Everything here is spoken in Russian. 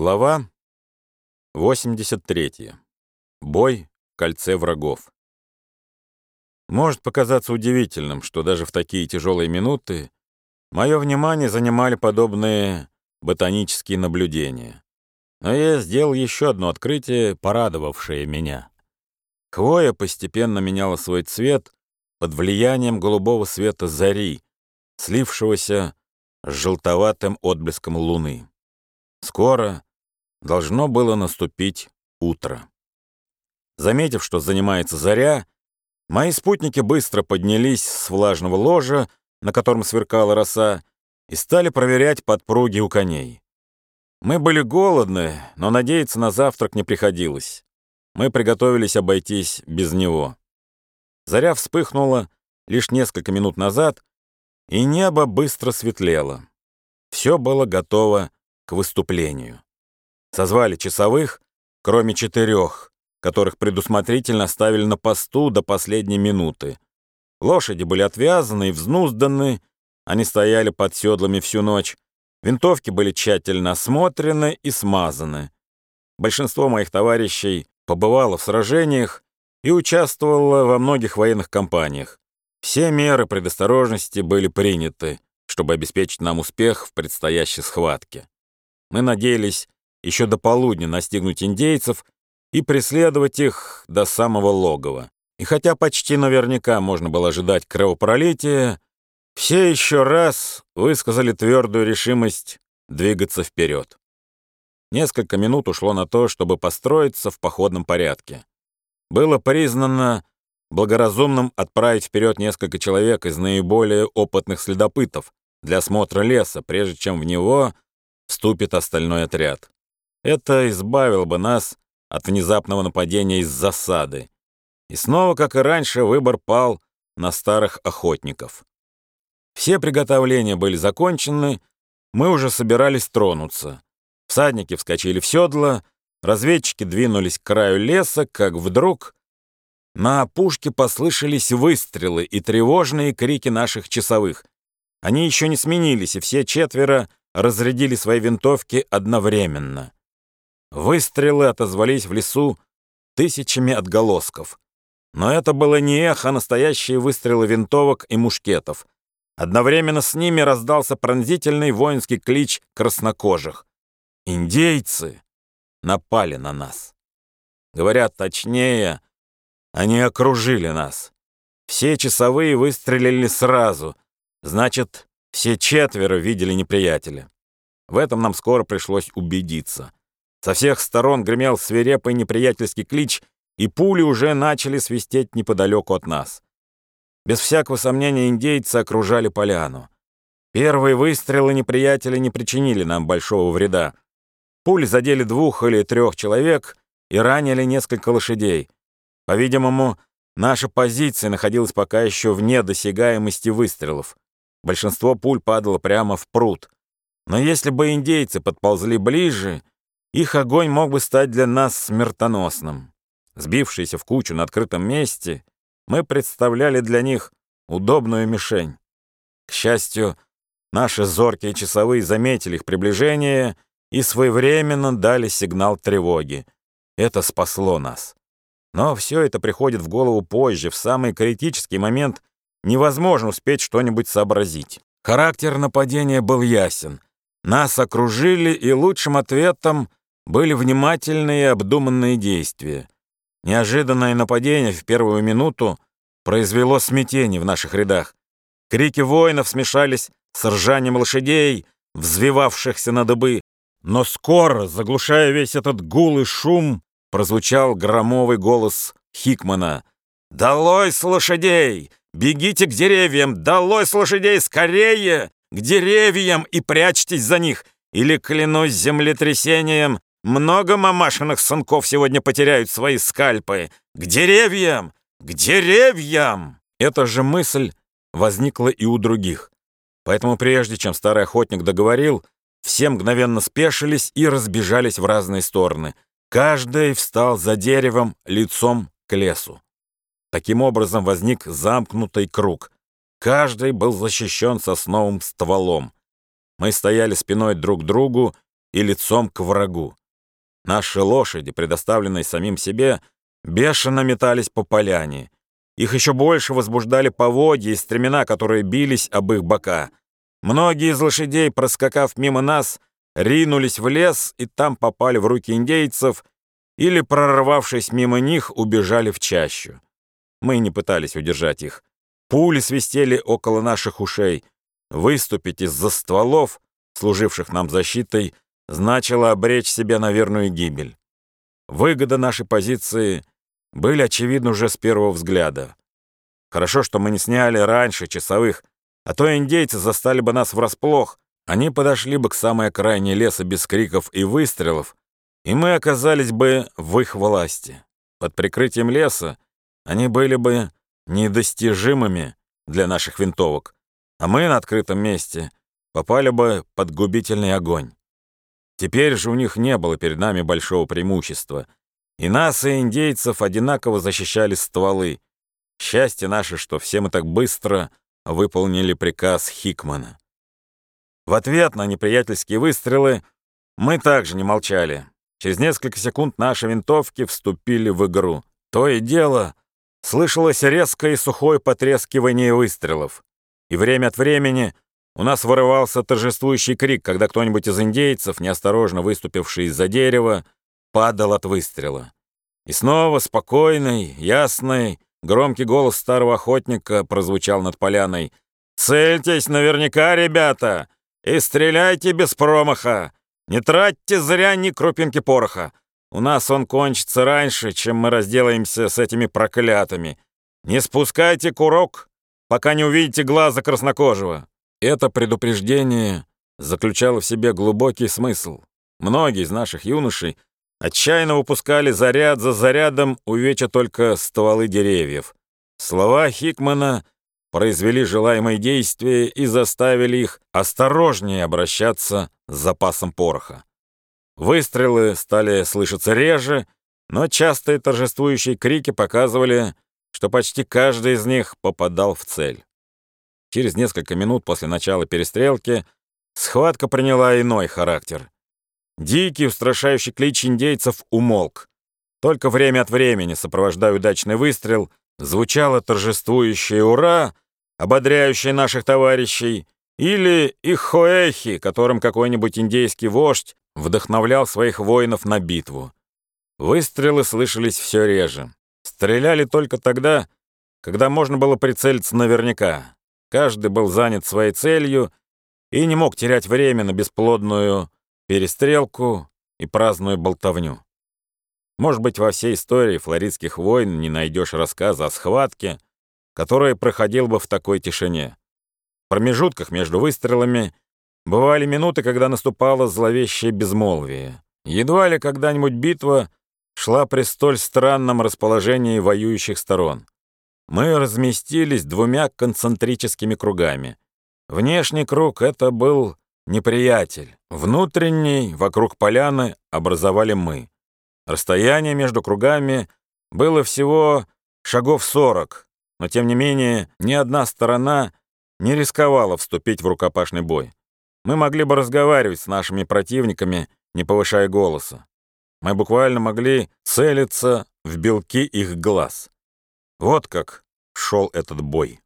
Глава 83. Бой в кольце врагов. Может показаться удивительным, что даже в такие тяжелые минуты мое внимание занимали подобные ботанические наблюдения. Но я сделал еще одно открытие, порадовавшее меня. Хвоя постепенно меняла свой цвет под влиянием голубого света зари, слившегося с желтоватым отблеском луны. Скоро должно было наступить утро. Заметив, что занимается заря, мои спутники быстро поднялись с влажного ложа, на котором сверкала роса, и стали проверять подпруги у коней. Мы были голодны, но надеяться на завтрак не приходилось. Мы приготовились обойтись без него. Заря вспыхнула лишь несколько минут назад, и небо быстро светлело. Все было готово к выступлению. Созвали часовых, кроме четырех, которых предусмотрительно ставили на посту до последней минуты. Лошади были отвязаны и взнузданы, они стояли под седлами всю ночь, винтовки были тщательно осмотрены и смазаны. Большинство моих товарищей побывало в сражениях и участвовало во многих военных кампаниях. Все меры предосторожности были приняты, чтобы обеспечить нам успех в предстоящей схватке. Мы надеялись еще до полудня настигнуть индейцев и преследовать их до самого логова. И хотя почти наверняка можно было ожидать кровопролития, все еще раз высказали твердую решимость двигаться вперед. Несколько минут ушло на то, чтобы построиться в походном порядке. Было признано благоразумным отправить вперед несколько человек из наиболее опытных следопытов для осмотра леса, прежде чем в него вступит остальной отряд. Это избавило бы нас от внезапного нападения из засады. И снова, как и раньше, выбор пал на старых охотников. Все приготовления были закончены, мы уже собирались тронуться. Всадники вскочили в седла, разведчики двинулись к краю леса, как вдруг на опушке послышались выстрелы и тревожные крики наших часовых. Они еще не сменились, и все четверо разрядили свои винтовки одновременно. Выстрелы отозвались в лесу тысячами отголосков. Но это было не эхо, а настоящие выстрелы винтовок и мушкетов. Одновременно с ними раздался пронзительный воинский клич краснокожих. Индейцы напали на нас. Говорят точнее, они окружили нас. Все часовые выстрелили сразу. Значит, все четверо видели неприятеля. В этом нам скоро пришлось убедиться. Со всех сторон гремел свирепый неприятельский клич, и пули уже начали свистеть неподалеку от нас. Без всякого сомнения индейцы окружали поляну. Первые выстрелы неприятеля не причинили нам большого вреда. Пули задели двух или трех человек и ранили несколько лошадей. По-видимому, наша позиция находилась пока еще вне досягаемости выстрелов. Большинство пуль падало прямо в пруд. Но если бы индейцы подползли ближе, их огонь мог бы стать для нас смертоносным. Сбившиеся в кучу на открытом месте, мы представляли для них удобную мишень. К счастью, наши зоркие часовые заметили их приближение и своевременно дали сигнал тревоги. Это спасло нас. Но все это приходит в голову позже, в самый критический момент невозможно успеть что-нибудь сообразить. Характер нападения был ясен. Нас окружили, и лучшим ответом были внимательные и обдуманные действия. Неожиданное нападение в первую минуту произвело смятение в наших рядах. Крики воинов смешались с ржанием лошадей, взвивавшихся на дыбы. Но скоро, заглушая весь этот гул и шум, прозвучал громовый голос Хикмана. «Долой с лошадей! Бегите к деревьям! Долой с лошадей! Скорее! К деревьям и прячьтесь за них! Или, клянусь землетрясением, много мамашиных сынков сегодня потеряют свои скальпы! К деревьям! К деревьям!» Эта же мысль возникла и у других. Поэтому прежде чем старый охотник договорил, все мгновенно спешились и разбежались в разные стороны. Каждый встал за деревом лицом к лесу. Таким образом возник замкнутый круг. Каждый был защищен сосновым стволом. Мы стояли спиной друг к другу и лицом к врагу. Наши лошади, предоставленные самим себе, бешено метались по поляне. Их еще больше возбуждали поводья и стремена, которые бились об их бока. Многие из лошадей, проскакав мимо нас, ринулись в лес и там попали в руки индейцев или, прорвавшись мимо них, убежали в чащу. Мы не пытались удержать их. Пули свистели около наших ушей. Выступить из-за стволов, служивших нам защитой, значило обречь себя на верную гибель. Выгода нашей позиции были очевидны уже с первого взгляда. Хорошо, что мы не сняли раньше часовых, а то индейцы застали бы нас врасплох. Они подошли бы к самой окраине леса без криков и выстрелов, и мы оказались бы в их власти. Под прикрытием леса они были бы недостижимыми для наших винтовок, а мы на открытом месте попали бы под губительный огонь. Теперь же у них не было перед нами большого преимущества, и нас, и индейцев одинаково защищали стволы. Счастье наше, что все мы так быстро выполнили приказ Хикмана. В ответ на неприятельские выстрелы мы также не молчали. Через несколько секунд наши винтовки вступили в игру. То и дело Слышалось резкое и сухое потрескивание выстрелов. И время от времени у нас вырывался торжествующий крик, когда кто-нибудь из индейцев, неосторожно выступивший из-за дерева, падал от выстрела. И снова спокойный, ясный, громкий голос старого охотника прозвучал над поляной. «Цельтесь наверняка, ребята, и стреляйте без промаха! Не тратьте зря ни крупинки пороха! У нас он кончится раньше, чем мы разделаемся с этими проклятыми. Не спускайте курок, пока не увидите глаза краснокожего». Это предупреждение заключало в себе глубокий смысл. Многие из наших юношей отчаянно выпускали заряд за зарядом, увеча только стволы деревьев. Слова Хикмана произвели желаемые действия и заставили их осторожнее обращаться с запасом пороха. Выстрелы стали слышаться реже, но частые торжествующие крики показывали, что почти каждый из них попадал в цель. Через несколько минут после начала перестрелки схватка приняла иной характер. Дикий, устрашающий клич индейцев умолк. Только время от времени, сопровождая удачный выстрел, звучало торжествующее «Ура!», ободряющее наших товарищей, или их хоэхи, которым какой-нибудь индейский вождь вдохновлял своих воинов на битву. Выстрелы слышались все реже. Стреляли только тогда, когда можно было прицелиться наверняка. Каждый был занят своей целью и не мог терять время на бесплодную перестрелку и праздную болтовню. Может быть, во всей истории флоридских войн не найдешь рассказа о схватке, которая проходила бы в такой тишине. В промежутках между выстрелами Бывали минуты, когда наступало зловещее безмолвие. Едва ли когда-нибудь битва шла при столь странном расположении воюющих сторон. Мы разместились двумя концентрическими кругами. Внешний круг — это был неприятель. Внутренний, вокруг поляны, образовали мы. Расстояние между кругами было всего шагов сорок, но тем не менее ни одна сторона не рисковала вступить в рукопашный бой. Мы могли бы разговаривать с нашими противниками, не повышая голоса. Мы буквально могли целиться в белки их глаз. Вот как шел этот бой.